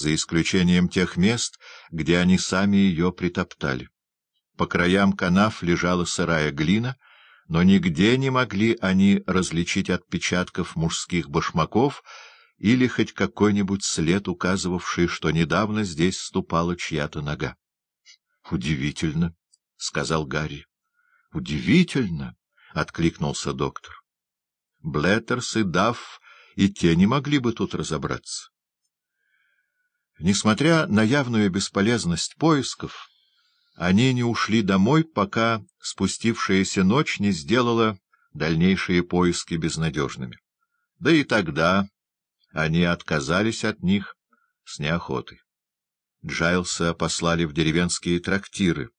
за исключением тех мест, где они сами ее притоптали. По краям канав лежала сырая глина, но нигде не могли они различить отпечатков мужских башмаков или хоть какой-нибудь след, указывавший, что недавно здесь ступала чья-то нога. — Удивительно, — сказал Гарри. — Удивительно, — откликнулся доктор. Блеттерс и Дафф и те не могли бы тут разобраться. Несмотря на явную бесполезность поисков, они не ушли домой, пока спустившаяся ночь не сделала дальнейшие поиски безнадежными. Да и тогда они отказались от них с неохотой. Джайлса послали в деревенские трактиры,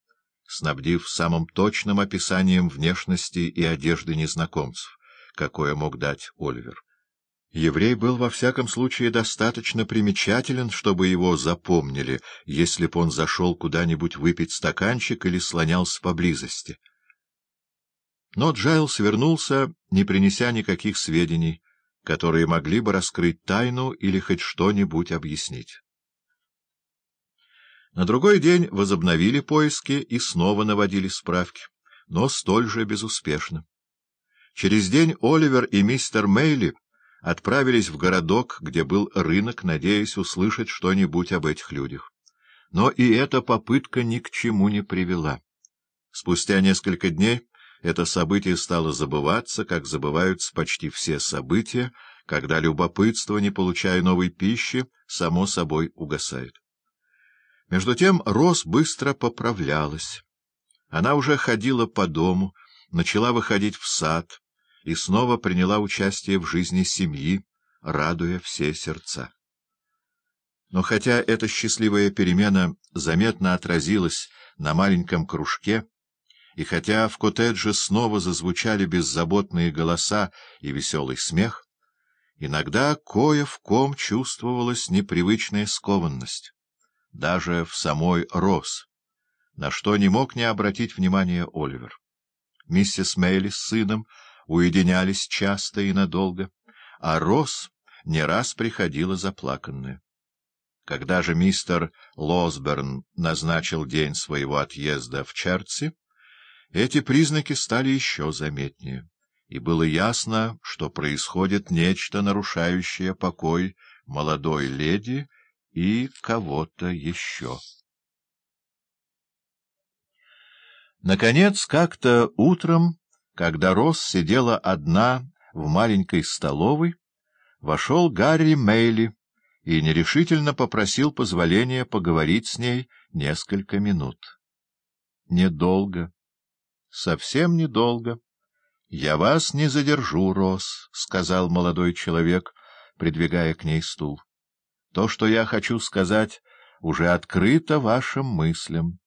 снабдив самым точным описанием внешности и одежды незнакомцев, какое мог дать Оливер. Еврей был во всяком случае достаточно примечателен, чтобы его запомнили, если б он зашел куда-нибудь выпить стаканчик или слонялся поблизости. Но Джайлс вернулся, не принеся никаких сведений, которые могли бы раскрыть тайну или хоть что-нибудь объяснить. На другой день возобновили поиски и снова наводили справки, но столь же безуспешно. Через день Оливер и мистер Мейли отправились в городок, где был рынок, надеясь услышать что-нибудь об этих людях. Но и эта попытка ни к чему не привела. Спустя несколько дней это событие стало забываться, как забываются почти все события, когда любопытство, не получая новой пищи, само собой угасает. Между тем Рос быстро поправлялась. Она уже ходила по дому, начала выходить в сад, и снова приняла участие в жизни семьи, радуя все сердца. Но хотя эта счастливая перемена заметно отразилась на маленьком кружке, и хотя в коттедже снова зазвучали беззаботные голоса и веселый смех, иногда кое в ком чувствовалась непривычная скованность, даже в самой Рос, на что не мог не обратить внимания Оливер. Миссис Мейли с сыном — уединялись часто и надолго, а Рос не раз приходила заплаканная. Когда же мистер Лосберн назначил день своего отъезда в Черци, эти признаки стали еще заметнее, и было ясно, что происходит нечто, нарушающее покой молодой леди и кого-то еще. Наконец, как-то утром когда Росс сидела одна в маленькой столовой, вошел Гарри Мейли и нерешительно попросил позволения поговорить с ней несколько минут. Недолго, совсем недолго. — Я вас не задержу, Росс, — сказал молодой человек, придвигая к ней стул. — То, что я хочу сказать, уже открыто вашим мыслям.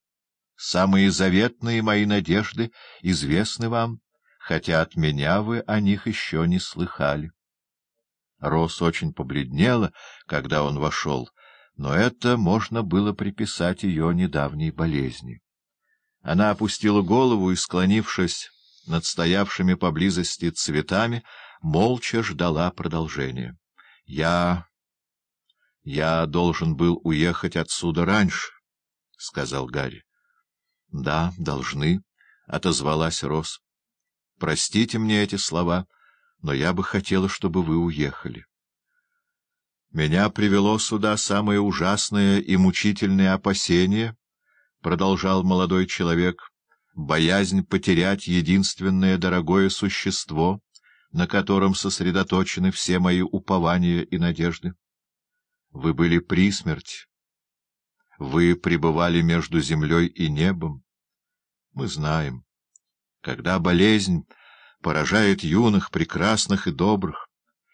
Самые заветные мои надежды известны вам хотя от меня вы о них еще не слыхали. Рос очень побледнела, когда он вошел, но это можно было приписать ее недавней болезни. Она опустила голову и, склонившись над стоявшими поблизости цветами, молча ждала продолжения. — Я... я должен был уехать отсюда раньше, — сказал Гарри. — Да, должны, — отозвалась Рос. Простите мне эти слова, но я бы хотела, чтобы вы уехали. Меня привело сюда самое ужасное и мучительное опасение, — продолжал молодой человек, — боязнь потерять единственное дорогое существо, на котором сосредоточены все мои упования и надежды. Вы были при смерти. Вы пребывали между землей и небом. Мы знаем. Когда болезнь поражает юных, прекрасных и добрых,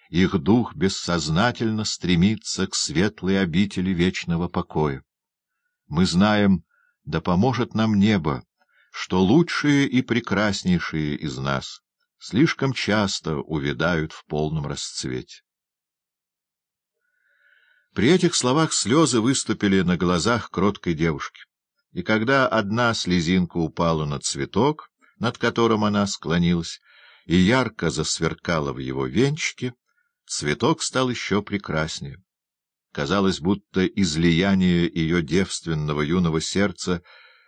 их дух бессознательно стремится к светлой обители вечного покоя. Мы знаем, да поможет нам небо, что лучшие и прекраснейшие из нас слишком часто увядают в полном расцвете. При этих словах слезы выступили на глазах кроткой девушки, и когда одна слезинка упала на цветок, над которым она склонилась, и ярко засверкала в его венчике, цветок стал еще прекраснее. Казалось, будто излияние ее девственного юного сердца